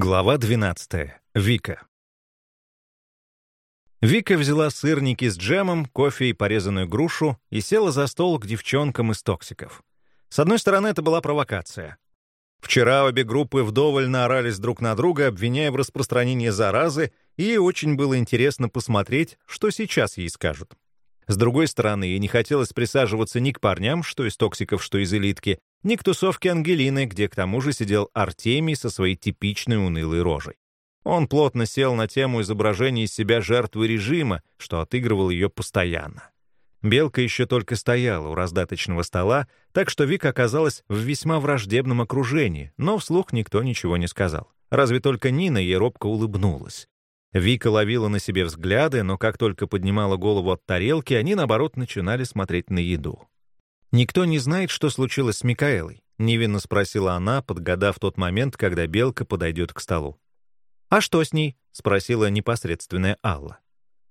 Глава 12. Вика. Вика взяла сырники с джемом, кофе и порезанную грушу и села за стол к девчонкам из токсиков. С одной стороны, это была провокация. Вчера обе группы вдоволь наорались друг на друга, обвиняя в распространении заразы, и очень было интересно посмотреть, что сейчас ей скажут. С другой стороны, ей не хотелось присаживаться ни к парням, что из токсиков, что из элитки, ни к тусовке Ангелины, где к тому же сидел Артемий со своей типичной унылой рожей. Он плотно сел на тему изображения из себя жертвы режима, что отыгрывал ее постоянно. Белка еще только стояла у раздаточного стола, так что Вика оказалась в весьма враждебном окружении, но вслух никто ничего не сказал. Разве только Нина ей робко улыбнулась. Вика ловила на себе взгляды, но как только поднимала голову от тарелки, они, наоборот, начинали смотреть на еду. «Никто не знает, что случилось с Микаэлой», — невинно спросила она, подгадав тот момент, когда Белка подойдет к столу. «А что с ней?» — спросила непосредственная Алла.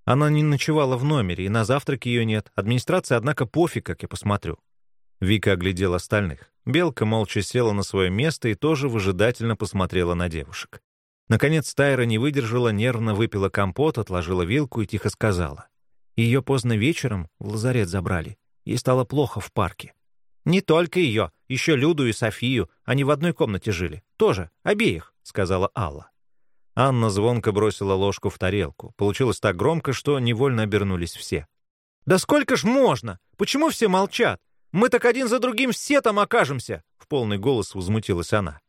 Она не ночевала в номере, и на завтрак ее нет. Администрация, однако, пофиг, как я посмотрю. Вика оглядела остальных. Белка молча села на свое место и тоже выжидательно посмотрела на девушек. Наконец Тайра не выдержала, нервно выпила компот, отложила вилку и тихо сказала. Ее поздно вечером в лазарет забрали. Ей стало плохо в парке. «Не только ее, еще Люду и Софию. Они в одной комнате жили. Тоже, обеих», — сказала Алла. Анна звонко бросила ложку в тарелку. Получилось так громко, что невольно обернулись все. «Да сколько ж можно? Почему все молчат? Мы так один за другим все там окажемся!» В полный голос возмутилась она.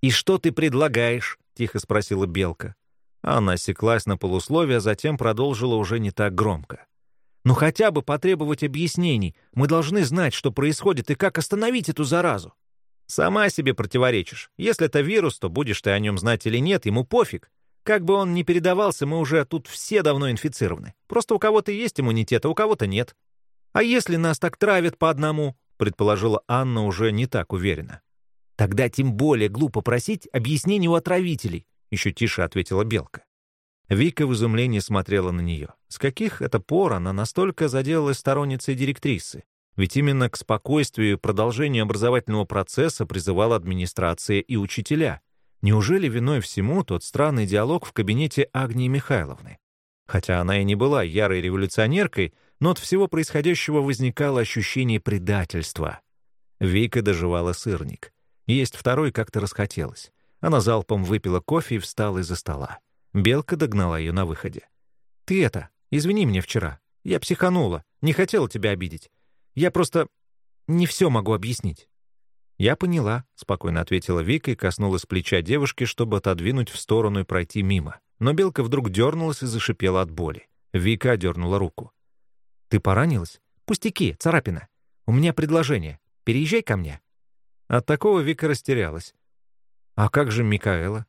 «И что ты предлагаешь?» — тихо спросила Белка. Анна осеклась на полусловие, а затем продолжила уже не так громко. Ну хотя бы потребовать объяснений. Мы должны знать, что происходит и как остановить эту заразу. Сама себе противоречишь. Если это вирус, то будешь ты о нем знать или нет, ему пофиг. Как бы он ни передавался, мы уже тут все давно инфицированы. Просто у кого-то есть иммунитет, а у кого-то нет. А если нас так травят по одному, предположила Анна уже не так уверенно. Тогда тем более глупо просить объяснений у отравителей, еще тише ответила Белка. Вика в изумлении смотрела на нее. С каких это пор она настолько заделалась сторонницей директрисы? Ведь именно к спокойствию и продолжению образовательного процесса призывала администрация и учителя. Неужели виной всему тот странный диалог в кабинете Агнии Михайловны? Хотя она и не была ярой революционеркой, но от всего происходящего возникало ощущение предательства. Вика доживала сырник. Есть второй как-то расхотелось. Она залпом выпила кофе и встала из-за стола. Белка догнала ее на выходе. «Ты это, извини меня вчера. Я психанула, не хотела тебя обидеть. Я просто не все могу объяснить». «Я поняла», — спокойно ответила Вика и коснулась плеча девушки, чтобы отодвинуть в сторону и пройти мимо. Но Белка вдруг дернулась и зашипела от боли. Вика дернула руку. «Ты поранилась? Пустяки, царапина. У меня предложение. Переезжай ко мне». От такого Вика растерялась. «А как же Микаэла?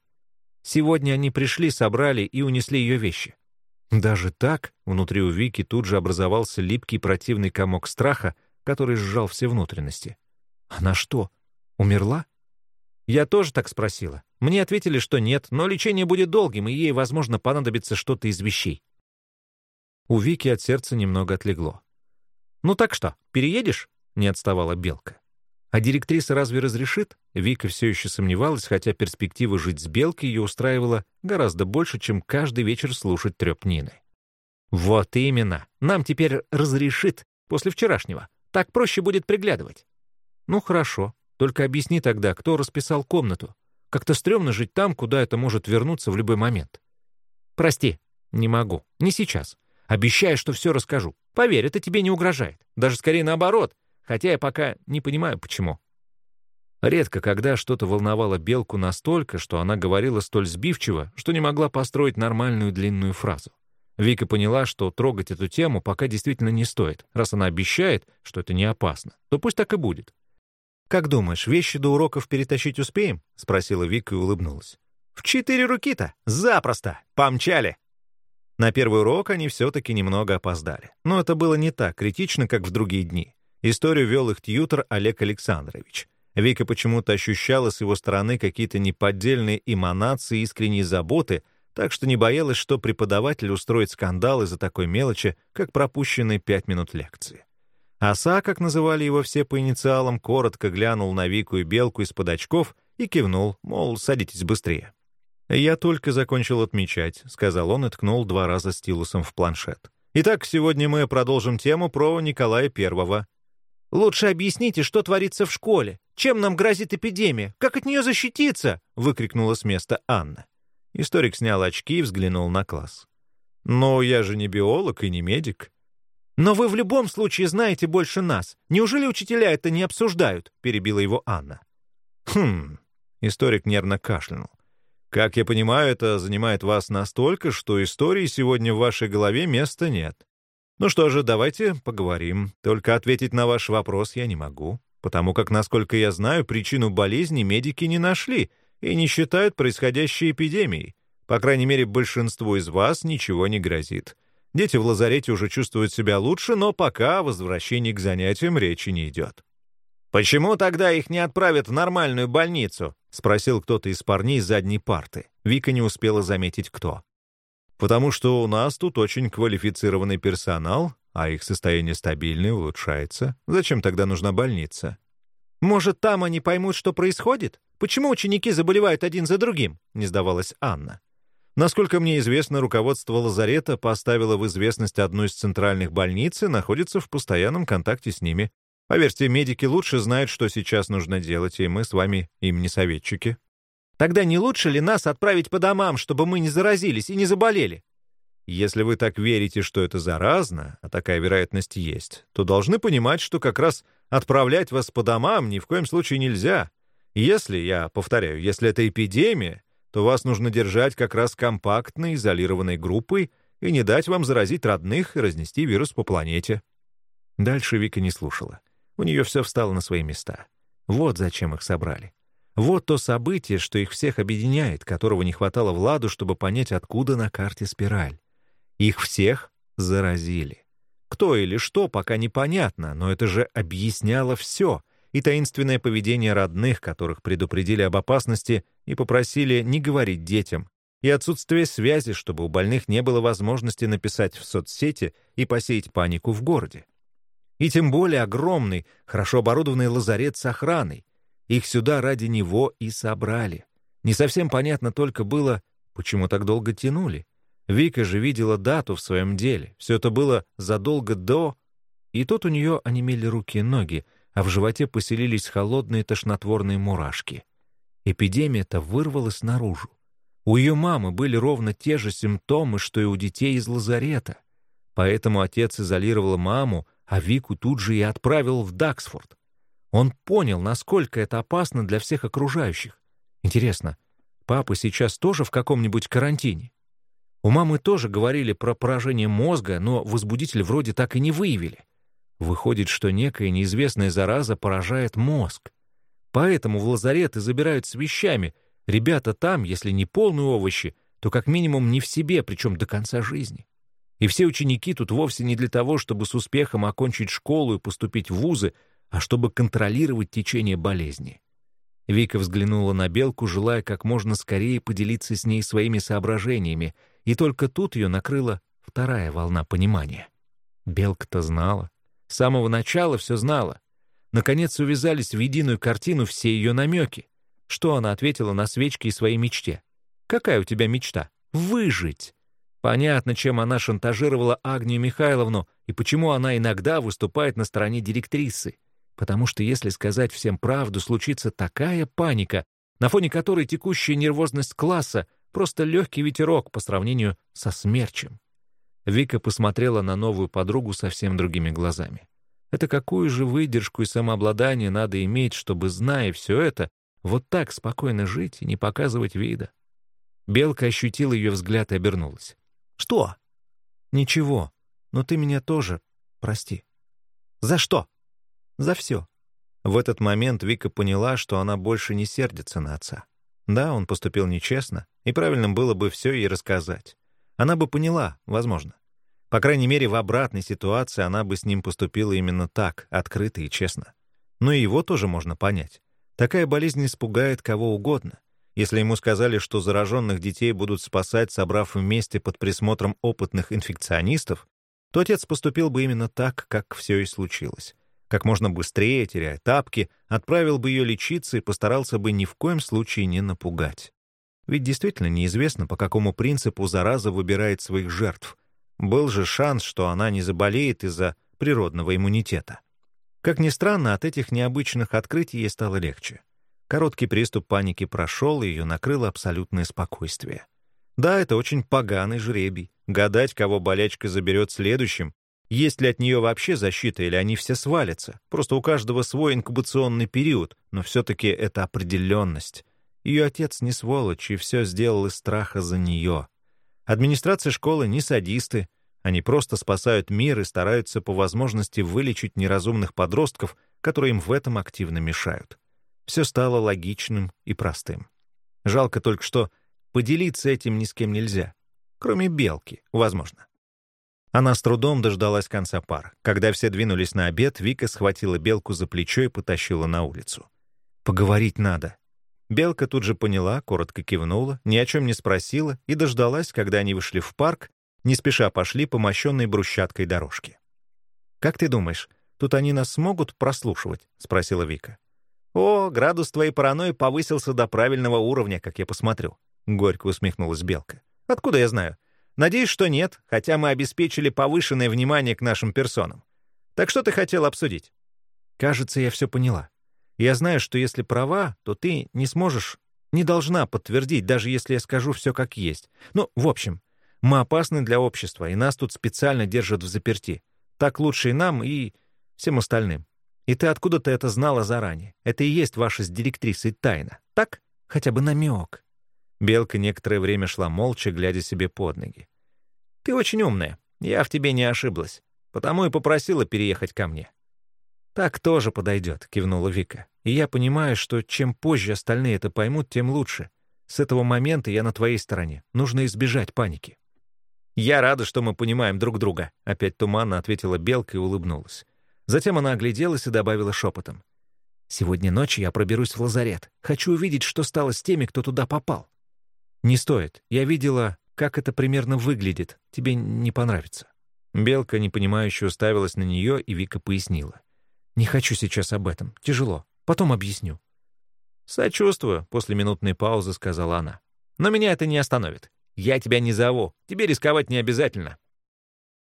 Сегодня они пришли, собрали и унесли ее вещи. Даже так внутри у Вики тут же образовался липкий противный комок страха, который сжал все внутренности. Она что, умерла? Я тоже так спросила. Мне ответили, что нет, но лечение будет долгим, и ей, возможно, понадобится что-то из вещей. У Вики от сердца немного отлегло. «Ну так что, переедешь?» — не отставала Белка. А директриса разве разрешит? Вика все еще сомневалась, хотя перспектива жить с Белкой ее устраивала гораздо больше, чем каждый вечер слушать треп Нины. «Вот именно. Нам теперь разрешит после вчерашнего. Так проще будет приглядывать». «Ну хорошо. Только объясни тогда, кто расписал комнату. Как-то стрёмно жить там, куда это может вернуться в любой момент». «Прости, не могу. Не сейчас. Обещаю, что все расскажу. Поверь, это тебе не угрожает. Даже скорее наоборот хотя я пока не понимаю, почему. Редко когда что-то волновало Белку настолько, что она говорила столь сбивчиво, что не могла построить нормальную длинную фразу. Вика поняла, что трогать эту тему пока действительно не стоит. Раз она обещает, что это не опасно, то пусть так и будет. «Как думаешь, вещи до уроков перетащить успеем?» — спросила Вика и улыбнулась. «В четыре руки-то? Запросто! Помчали!» На первый урок они все-таки немного опоздали. Но это было не так критично, как в другие дни. Историю вел их тьютор Олег Александрович. Вика почему-то ощущала с его стороны какие-то неподдельные эманации искренней заботы, так что не боялась, что преподаватель устроит скандал из-за такой мелочи, как пропущенные пять минут лекции. Оса, как называли его все по инициалам, коротко глянул на Вику и Белку из-под очков и кивнул, мол, садитесь быстрее. «Я только закончил отмечать», — сказал он и ткнул два раза стилусом в планшет. «Итак, сегодня мы продолжим тему про Николая Первого». «Лучше объясните, что творится в школе. Чем нам грозит эпидемия? Как от нее защититься?» — выкрикнула с места Анна. Историк снял очки и взглянул на класс. «Но я же не биолог и не медик». «Но вы в любом случае знаете больше нас. Неужели учителя это не обсуждают?» — перебила его Анна. «Хм...» — историк нервно кашлянул. Как я понимаю, это занимает вас настолько, что истории сегодня в вашей голове места нет. Ну что же, давайте поговорим. Только ответить на ваш вопрос я не могу, потому как, насколько я знаю, причину болезни медики не нашли и не считают происходящей эпидемией. По крайней мере, большинству из вас ничего не грозит. Дети в лазарете уже чувствуют себя лучше, но пока о возвращении к занятиям речи не идет. «Почему тогда их не отправят в нормальную больницу?» — спросил кто-то из парней задней парты. Вика не успела заметить, кто. «Потому что у нас тут очень квалифицированный персонал, а их состояние стабильное улучшается. Зачем тогда нужна больница?» «Может, там они поймут, что происходит? Почему ученики заболевают один за другим?» — не сдавалась Анна. Насколько мне известно, руководство лазарета поставило в известность одну из центральных больниц и находится в постоянном контакте с ними. Поверьте, медики лучше знают, что сейчас нужно делать, и мы с вами им не советчики. Тогда не лучше ли нас отправить по домам, чтобы мы не заразились и не заболели? Если вы так верите, что это заразно, а такая вероятность есть, то должны понимать, что как раз отправлять вас по домам ни в коем случае нельзя. Если, я повторяю, если это эпидемия, то вас нужно держать как раз компактной, изолированной группой и не дать вам заразить родных и разнести вирус по планете. Дальше Вика не слушала. У нее все встало на свои места. Вот зачем их собрали. Вот то событие, что их всех объединяет, которого не хватало Владу, чтобы понять, откуда на карте спираль. Их всех заразили. Кто или что, пока непонятно, но это же объясняло все. И таинственное поведение родных, которых предупредили об опасности и попросили не говорить детям, и отсутствие связи, чтобы у больных не было возможности написать в соцсети и посеять панику в городе. И тем более огромный, хорошо оборудованный лазарет с охраной. Их сюда ради него и собрали. Не совсем понятно только было, почему так долго тянули. Вика же видела дату в своем деле. Все это было задолго до... И тут у нее онемели руки и ноги, а в животе поселились холодные тошнотворные мурашки. Эпидемия-то вырвалась наружу. У ее мамы были ровно те же симптомы, что и у детей из лазарета. Поэтому отец изолировал маму, а Вику тут же и отправил в Даксфорд. Он понял, насколько это опасно для всех окружающих. Интересно, папа сейчас тоже в каком-нибудь карантине? У мамы тоже говорили про поражение мозга, но возбудитель вроде так и не выявили. Выходит, что некая неизвестная зараза поражает мозг. Поэтому в лазареты забирают с вещами. Ребята там, если не полные овощи, то как минимум не в себе, причем до конца жизни. И все ученики тут вовсе не для того, чтобы с успехом окончить школу и поступить в вузы, а чтобы контролировать течение болезни. Вика взглянула на Белку, желая как можно скорее поделиться с ней своими соображениями, и только тут ее накрыла вторая волна понимания. Белка-то знала. С самого начала все знала. Наконец увязались в единую картину все ее намеки. Что она ответила на свечке и своей мечте? «Какая у тебя мечта? Выжить!» Понятно, чем она шантажировала Агнию Михайловну и почему она иногда выступает на стороне директрисы. Потому что, если сказать всем правду, случится такая паника, на фоне которой текущая нервозность класса — просто легкий ветерок по сравнению со смерчем. Вика посмотрела на новую подругу совсем другими глазами. Это какую же выдержку и самообладание надо иметь, чтобы, зная все это, вот так спокойно жить и не показывать вида? Белка ощутила ее взгляд и обернулась. «Что?» «Ничего. Но ты меня тоже прости». «За что?» «За все». В этот момент Вика поняла, что она больше не сердится на отца. Да, он поступил нечестно, и правильным было бы все ей рассказать. Она бы поняла, возможно. По крайней мере, в обратной ситуации она бы с ним поступила именно так, открыто и честно. Но и его тоже можно понять. Такая болезнь испугает кого угодно. Если ему сказали, что зараженных детей будут спасать, собрав вместе под присмотром опытных инфекционистов, то отец поступил бы именно так, как все и случилось. Как можно быстрее, теряя тапки, отправил бы ее лечиться и постарался бы ни в коем случае не напугать. Ведь действительно неизвестно, по какому принципу зараза выбирает своих жертв. Был же шанс, что она не заболеет из-за природного иммунитета. Как ни странно, от этих необычных открытий ей стало легче. Короткий приступ паники прошел, и ее накрыло абсолютное спокойствие. Да, это очень поганый жребий. Гадать, кого болячка заберет следующим, есть ли от нее вообще защита, или они все свалятся. Просто у каждого свой инкубационный период, но все-таки это определенность. Ее отец не сволочь, и все сделал из страха за нее. Администрация школы не садисты, они просто спасают мир и стараются по возможности вылечить неразумных подростков, которые им в этом активно мешают. Все стало логичным и простым. Жалко только, что поделиться этим ни с кем нельзя. Кроме Белки, возможно. Она с трудом дождалась конца пар. Когда все двинулись на обед, Вика схватила Белку за плечо и потащила на улицу. «Поговорить надо». Белка тут же поняла, коротко кивнула, ни о чем не спросила и дождалась, когда они вышли в парк, не спеша пошли по мощенной брусчаткой дорожке. «Как ты думаешь, тут они нас смогут прослушивать?» — спросила Вика. «О, градус твоей паранойи повысился до правильного уровня, как я посмотрю», — горько усмехнулась Белка. «Откуда я знаю? Надеюсь, что нет, хотя мы обеспечили повышенное внимание к нашим персонам. Так что ты хотел обсудить?» «Кажется, я все поняла. Я знаю, что если права, то ты не сможешь, не должна подтвердить, даже если я скажу все как есть. Ну, в общем, мы опасны для общества, и нас тут специально держат в заперти. Так лучше и нам, и всем остальным. И ты откуда-то это знала заранее. Это и есть ваша с директрисой тайна. Так? Хотя бы намек. Белка некоторое время шла молча, глядя себе под ноги. «Ты очень умная. Я в тебе не ошиблась. Потому и попросила переехать ко мне». «Так тоже подойдет», — кивнула Вика. «И я понимаю, что чем позже остальные это поймут, тем лучше. С этого момента я на твоей стороне. Нужно избежать паники». «Я рада, что мы понимаем друг друга», — опять туманно ответила Белка и улыбнулась. Затем она огляделась и добавила шепотом. «Сегодня ночью я проберусь в лазарет. Хочу увидеть, что стало с теми, кто туда попал». «Не стоит. Я видела, как это примерно выглядит. Тебе не понравится». Белка, непонимающе, уставилась на нее, и Вика пояснила. «Не хочу сейчас об этом. Тяжело. Потом объясню». «Сочувствую», — после минутной паузы сказала она. «Но меня это не остановит. Я тебя не зову. Тебе рисковать не обязательно».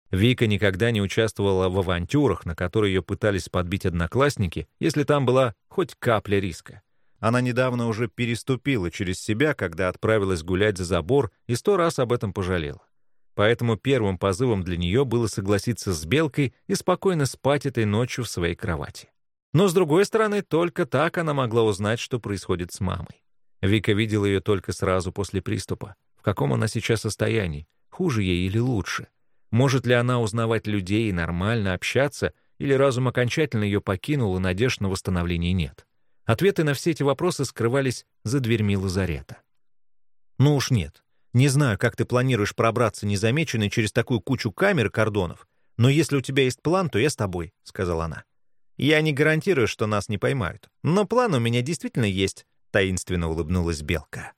Вика никогда не участвовала в авантюрах, на которые ее пытались подбить одноклассники, если там была хоть капля риска. Она недавно уже переступила через себя, когда отправилась гулять за забор, и сто раз об этом пожалела. Поэтому первым позывом для нее было согласиться с Белкой и спокойно спать этой ночью в своей кровати. Но, с другой стороны, только так она могла узнать, что происходит с мамой. Вика видела ее только сразу после приступа. В каком она сейчас состоянии? Хуже ей или лучше? Может ли она узнавать людей и нормально общаться, или разум окончательно ее покинул, и надежд на восстановление нет? Ответы на все эти вопросы скрывались за дверьми лазарета. «Ну уж нет. Не знаю, как ты планируешь пробраться незамеченной через такую кучу камер и кордонов, но если у тебя есть план, то я с тобой», — сказала она. «Я не гарантирую, что нас не поймают, но план у меня действительно есть», — таинственно улыбнулась Белка.